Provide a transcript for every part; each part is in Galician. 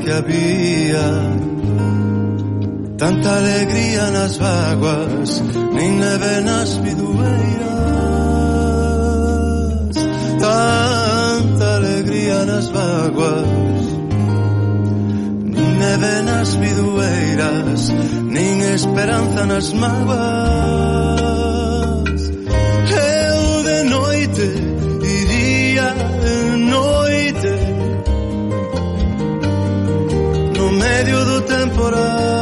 que había. Tanta alegría nas vaguas, nin neve nas bidueiras. Tanta alegría nas vaguas, nin neve nas bidueiras, nin esperanza nas maguas. medio do temporal.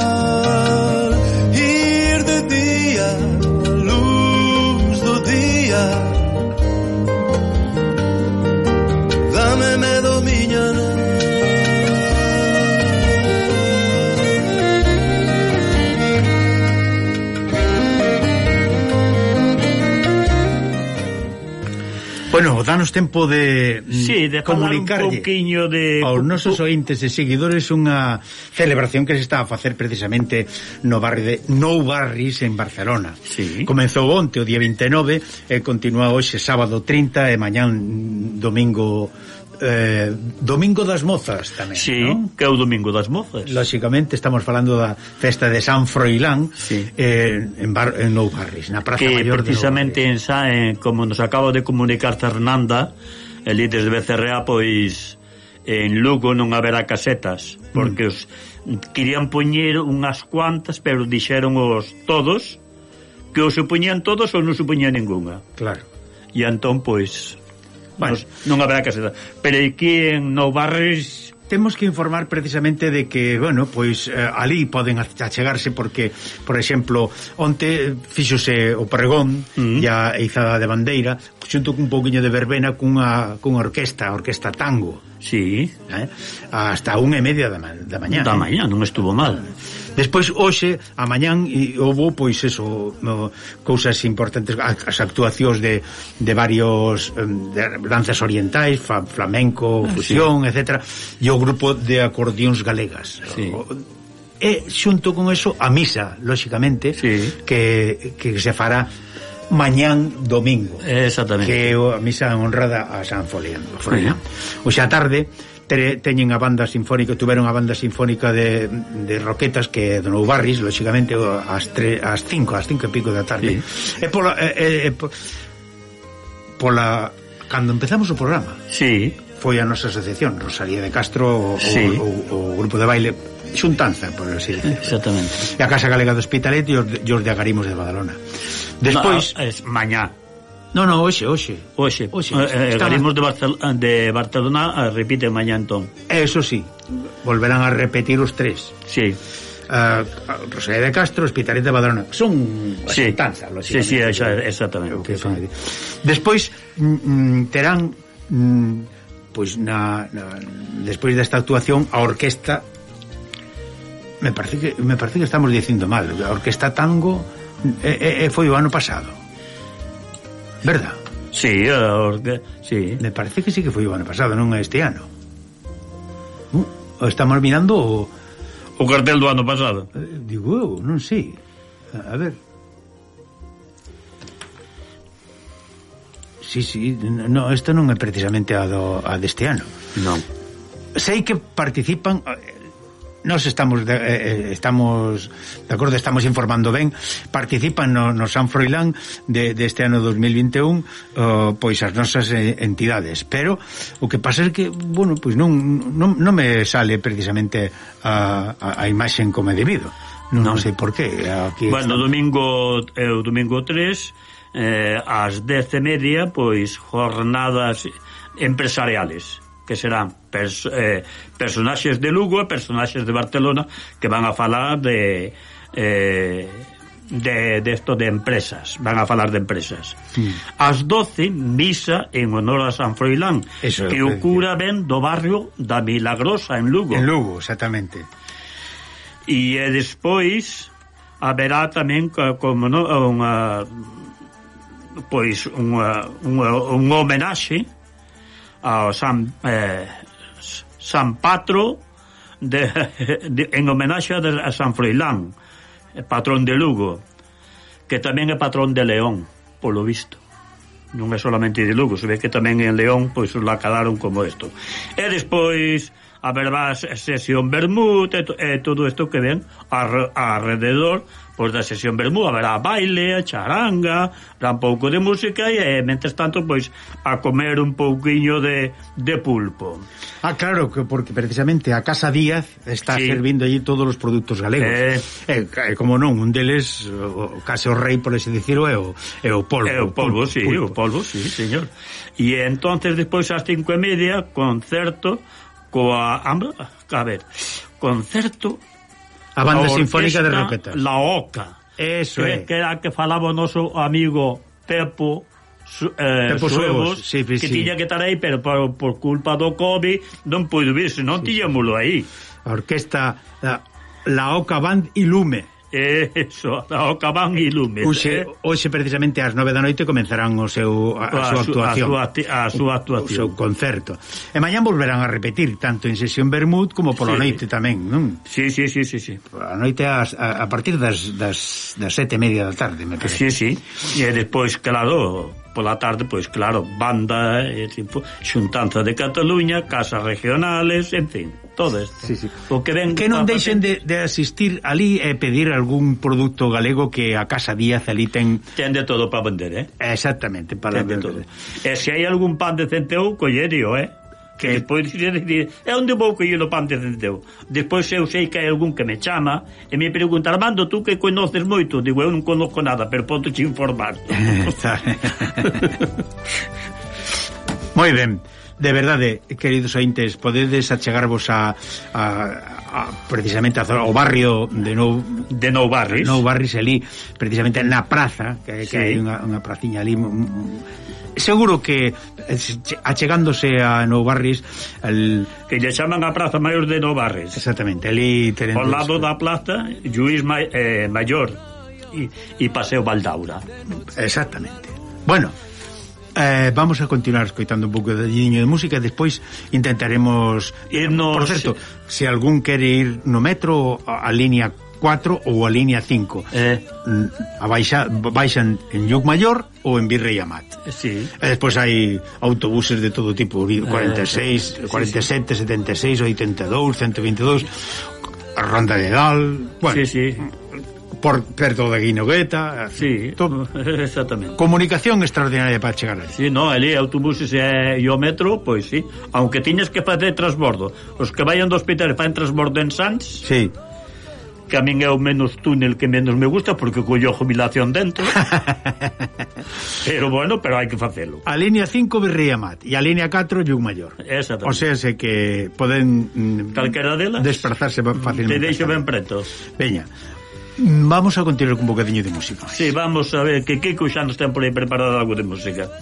Bueno, danos tempo de mm, sí, de comunicarlle un de... aos nosos ointes e seguidores unha celebración que se está a facer precisamente no barrio de Nou Barris en Barcelona. Sí. Comezou onte o día 29 e continúa hoxe sábado 30 e mañán mm, domingo eh, Domingo das Mozas tamén, sí, non? que é o Domingo das Mozas. Lóxicamente estamos falando da festa de San Froilán sí. eh, en, bar, en Nou Barris, na Praza que Mayor precisamente en Sa, eh, como nos acaba de comunicar Fernanda, el líder de BCRA, pois en Lugo non haberá casetas, porque mm. os, querían poñer unhas cuantas, pero dixeron os todos que os supoñían todos ou non supoñían ninguna. Claro. E entón, pois, bueno, non haberá caseta. Pero aquí en Nou Barris temos que informar precisamente de que, bueno, pois eh, ali poden achegarse porque, por exemplo, onte fíxose o pregón mm e a izada de bandeira xunto cun pouquiño de verbena cunha, cunha orquesta, a orquesta tango. Sí. Eh? Hasta unha e media da, ma da mañá. Da mañá, non estuvo mal. Eh, Despois hoxe, a mañán houve pois eso, no, cousas importantes, as actuacións de, de varios de danzas orientais, flamenco, fusión, ah, sí. etcétera, e o grupo de acordeóns galegas. Sí. O, e xunto con eso a misa, lóxicamente, sí. que que se fará mañán domingo. Exactamente. Que é a misa honrada a San Folián. Foliano. Uh -huh. Tarde te, teñen a banda sinfónica, tuveron a banda sinfónica de, de Roquetas que é do Nou Barris, lógicamente ás 3, ás cinco, ás cinco e pico da tarde. Sí. E pola e, e, pola cando empezamos o programa. Sí. Foi a nosa asociación, Rosalía de Castro, o, sí. o, o, o grupo de baile xuntanza, por así decirlo. Exactamente. E a Casa Galega do Hospitalet e os, e os de Agarimos de Badalona. Despois, no, es... mañá. No, no, hoxe, hoxe. Hoxe. hoxe, hoxe. Eh, eh Agarimos de, Barcel de Barcelona eh, repite mañá entón. Eso sí, volverán a repetir os tres. Sí. Uh, Rosalía de Castro, Hospitalet de Badalona. Son sí. xuntanza, Sí, sí, esa, exactamente. Que son. Sí. Despois, mm, mm, terán... Mm, pois na, na despois desta actuación a orquesta me parece que me parece que estamos dicindo mal. A Orquesta Tango eh, eh, eh foi o ano pasado. Verdad? Sí, orque... sí. Me parece que sí que foi o ano pasado, non este ano. Uh, estamos mirando o... O cartel do ano pasado. Eh, digo, non sei. A ver. Sí, sí, no, esta non é precisamente a, do, a deste ano. Non. Sei que participan Nos estamos de, eh, eh, estamos de acordo, estamos informando ben. Participan no, no San Froilán de, deste ano 2021 uh, pois as nosas eh, entidades, pero o que pasa é que, bueno, pois non, non, non me sale precisamente a, a, a imaxe como é debido. Non, non. non sei por qué. Aquí bueno, está... domingo, eh, o domingo 3 eh, ás 10:30 pois jornadas empresariales que serán pers eh, personaxes de Lugo e personaxes de Barcelona que van a falar de eh, de, de esto de empresas, van a falar de empresas. Sí. As 12, misa en honor a San Froilán, Eso que o cura ben do barrio da Milagrosa, en Lugo. En Lugo, exactamente. E eh, despois haberá tamén como no, unha pois unha, unha, unha homenaxe ao San eh, San Patro de, de, en homenaxe a San Froilán, eh, patrón de Lugo, que tamén é patrón de León, polo visto. Non é solamente de Lugo, se ve que tamén en León pois la calaron como isto. E despois a verba sesión Bermud e, e todo isto que ven ar, alrededor pois da sesión Bermú, haberá baile, a charanga, un pouco de música e, eh, mentres tanto, pois, a comer un pouquiño de, de pulpo. Ah, claro, que porque precisamente a Casa Díaz está sí. servindo allí todos os produtos galegos. Eh. eh... Eh, como non, un deles, o, case o rei, por ese dicirlo, é o, é o polvo. É o polvo, pulpo, sí, pulpo. o polvo, sí, señor. E entonces, despois, ás cinco e media, concerto, coa a ver, concerto a banda a sinfónica de Roquetas. La Oca. Eso que, é. Que era que falaba o noso amigo Pepo Su, eh, Pepo Suevos, sí, sí, que sí. tiña que estar aí, pero por, por culpa do COVID non puido vir, senón sí, tiñámolo aí. A orquesta la, eh, la Oca Band Ilume. E eso, ao Cabán e Lume. Hoxe, eh? hoxe precisamente ás 9 da noite comenzarán o seu a, a, a súa actuación, a súa, a súa actuación, o, o seu concerto. E mañán volverán a repetir tanto en sesión Bermud como pola sí. noite tamén, non? Sí, sí, sí, sí, sí. A noite a, a, a partir das das das 7:30 da tarde, me parece. Sí, sí. E despois claro, pola tarde, pois claro, banda, e, tipo, xuntanza de Cataluña, casas regionales, en fin todo isto. Sí, sí. O que ven que non deixen de, de asistir ali e pedir algún produto galego que a Casa Díaz ali ten ten de todo para vender, eh? Exactamente, para ten de vender. todo. E se hai algún pan decente ou collerio, eh? que despois dicir, é onde vou coller o pan de centeu? Despois eu sei que hai algún que me chama e me pregunta, Armando, tú que conoces moito? Digo, eu non conozco nada, pero podo te informar. Moi ben de verdade, queridos ointes, podedes achegarvos a, a, a precisamente ao barrio de Nou de Nou Barris. Nou Barris ali, precisamente na praza, que, sí. que hai unha, unha praciña ali seguro que eh, achegándose a Nou Barris el... que lle chaman a Praza Maior de Nou Barris. Exactamente, ali tenentes... Ao lado da plaza Juiz Ma eh, Maior e Paseo Valdaura. Exactamente. Bueno, Eh, vamos a continuar escoitando un pouco de diño de música e despois intentaremos irnos... Por certo, se algún quere ir no metro a, a línea 4 ou a línea 5 eh. Mm, a baixa, baixan en Lluc Mayor ou en Virrey Amat sí. e despois hai autobuses de todo tipo 46, eh, 47, sí. 76, 82, 122 Ronda de Dal bueno, sí, sí por perto da Guinogueta, así, sí, todo. exactamente. Comunicación extraordinaria para chegar ali. Sí, no, ali autobuses e, e o metro, pois sí, aunque tiñes que facer transbordo. Os que vayan do hospital e fan transbordo en Sans, Sí. Que a min é o menos túnel que menos me gusta porque collo jubilación dentro. pero bueno, pero hai que facelo. A línea 5 berría mat e a línea 4 Lluc Mayor. Exactamente. O sea, se que poden mm, calquera delas desplazarse fácilmente. Te deixo ben preto. Veña. Vamos a continuar con un bocadinho de música. Sí, vamos a ver que Kiko xa nos ten por aí preparado algo de música.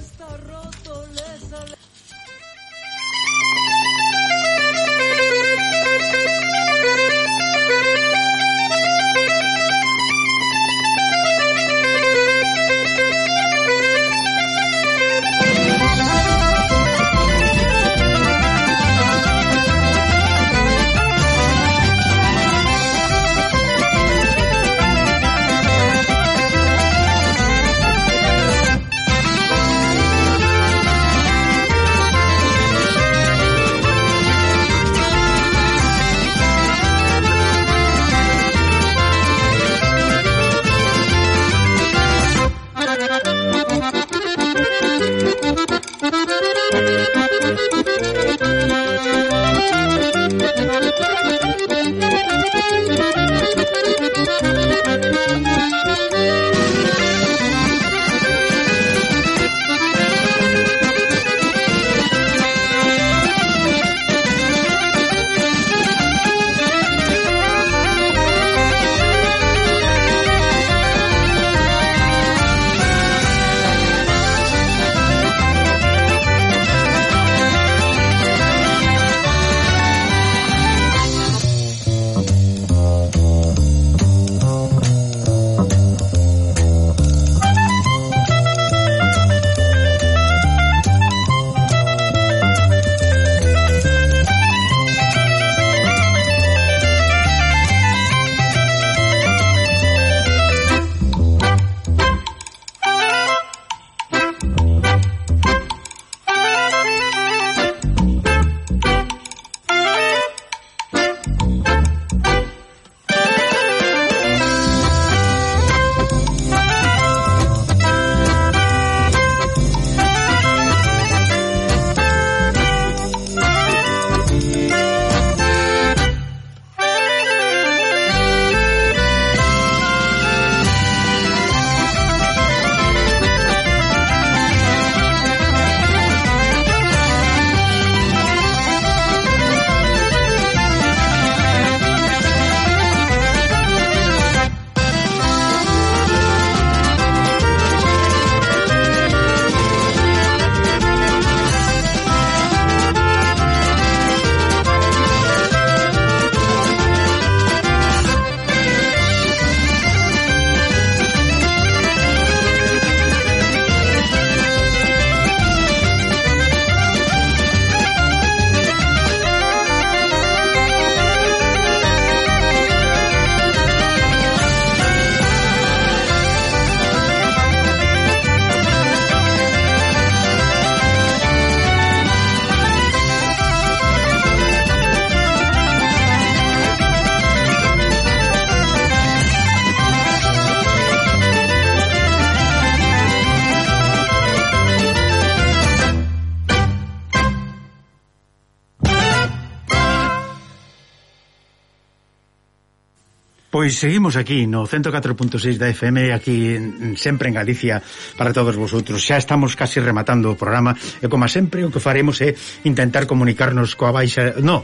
Pois seguimos aquí no 104.6 da FM aquí en, sempre en Galicia para todos vosotros. Xa estamos casi rematando o programa e como sempre o que faremos é intentar comunicarnos coa baixa, no,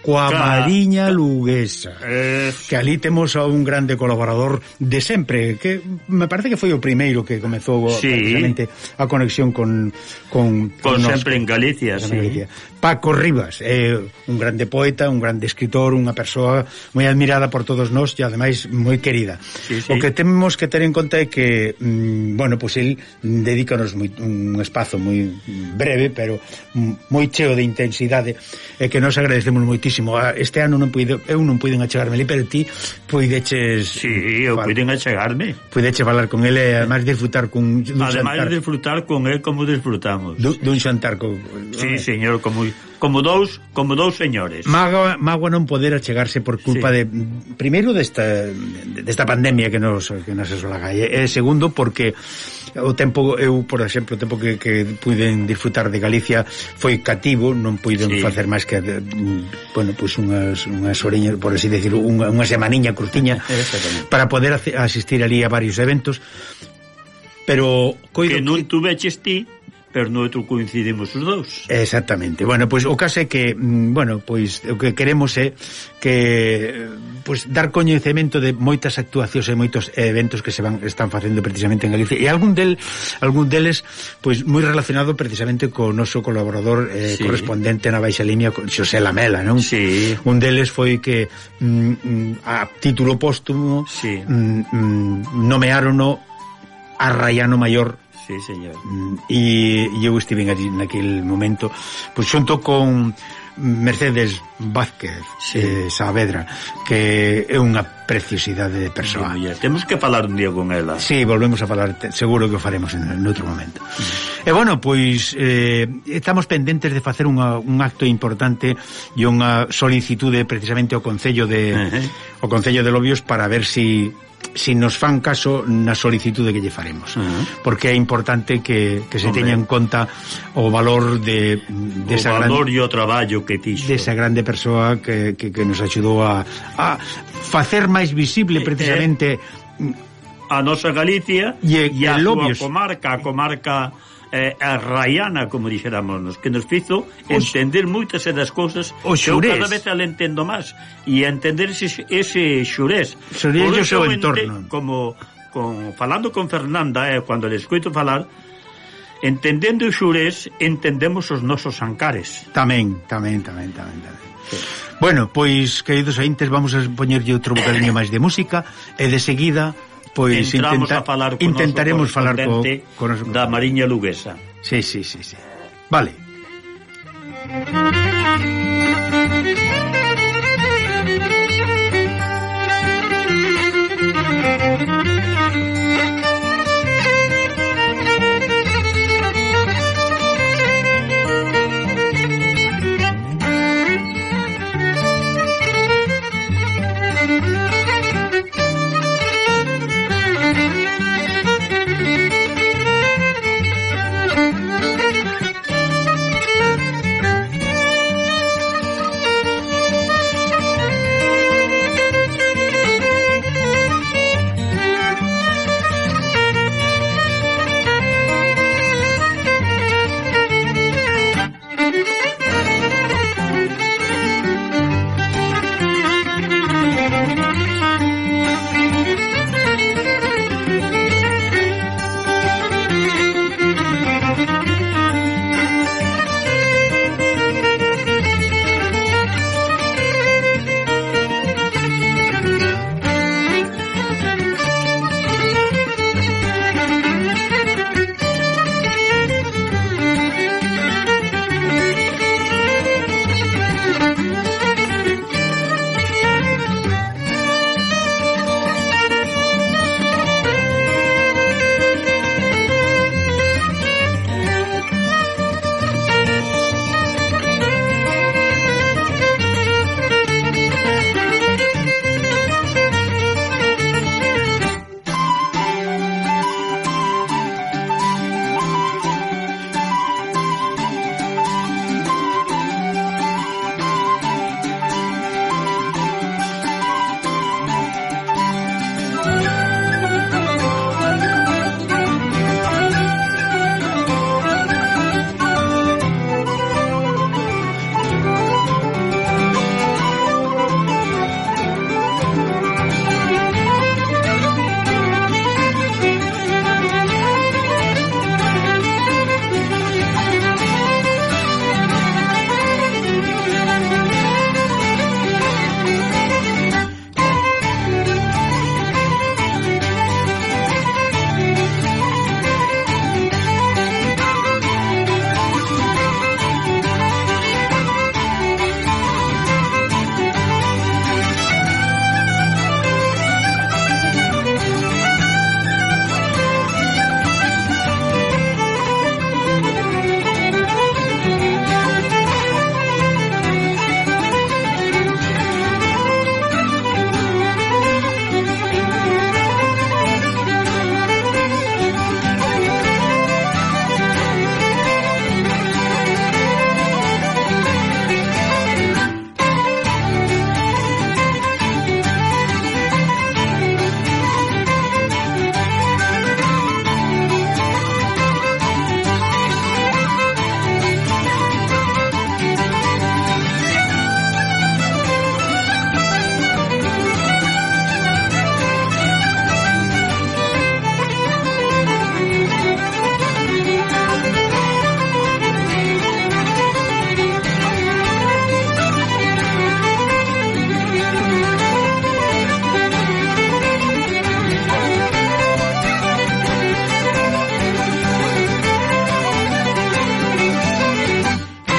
coa claro. Mariña Luguesa. Eh... Que ali temos a un grande colaborador de sempre, que me parece que foi o primeiro que comezou sí. precisamente a conexión con con, con, con sempre nos, en Galicia, sí. Galicia. Paco Rivas, eh, un grande poeta, un grande escritor, unha persoa moi admirada por todos nós e ademais moi querida. Sí, sí. O que temos que ter en conta é que mm, bueno, pois pues el dedícanos moi, un espazo moi breve, pero moi cheo de intensidade e que nos agradecemos moitísimo moitísimo. Ah, este ano non puido, eu non puiden achegarme ali, pero ti puideches... Sí, eu puiden achegarme. Puideche falar con ele, eh, además disfrutar con... Además xantar. disfrutar con el como disfrutamos. Dun, dun xantar. Con, sí, señor, como como dous, como dous señores. Mágoa, magua non poder achegarse por culpa sí. de primeiro desta desta pandemia que nos que nos asolaga e, e segundo porque o tempo eu, por exemplo, o tempo que que puiden disfrutar de Galicia foi cativo, non puiden sí. facer máis que bueno, pois unhas unhas oreñas, por así decirlo, unha unha semaniña curtiña para poder asistir ali a varios eventos pero coido que non tuveches ti pero no outro coincidimos os dous. Exactamente. Bueno, pois o caso é que, mm, bueno, pois o que queremos é que pois dar coñecemento de moitas actuacións e moitos eventos que se van están facendo precisamente en Galicia e algún del algún deles pois moi relacionado precisamente co noso colaborador eh, sí. correspondente na baixa línea Xosé Lamela, non? Sí. Un deles foi que mm, mm a título póstumo sí. mm, mm, nomearono a Rayano Mayor Sí, señor. E, e eu estive allí naquele momento, pois pues, xunto con Mercedes Vázquez sí. eh, Saavedra, que é unha preciosidade de persoa. Sí, Temos que falar un día con ela. Sí, volvemos a falar, seguro que o faremos en, en outro momento. Mm. E bueno, pois eh, estamos pendentes de facer unha, un acto importante e unha solicitude precisamente ao Concello de uh -huh. o Concello de Lobios para ver si se si nos fan caso na solicitude que lle faremos uh -huh. porque é importante que, que se Hombre. teña en conta o valor de, de o valor grande, e o traballo que fixo desa grande persoa que, que, que nos axudou a, a facer máis visible precisamente eh, eh, a nosa Galicia e, e a, a súa comarca a comarca eh, a Rayana, como dixéramos, que nos fizo entender moitas das cousas o xurés. cada vez al entendo máis e entender ese, ese xurés. Xurés o seu entorno. Como con, falando con Fernanda, eh, cando le escoito falar, entendendo o xurés, entendemos os nosos ancares. Tamén, tamén, tamén, tamén, tamén. Bueno, pois, queridos aintes, vamos a poñerlle outro bocadinho máis de música e de seguida pois Entramos intenta, a falar con intentaremos falar co, co noso... da Mariña Luguesa. Sí, sí, sí, sí. Vale.